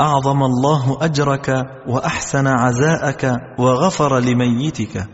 أعظم الله أجرك وأحسن عزاءك وغفر لميتك.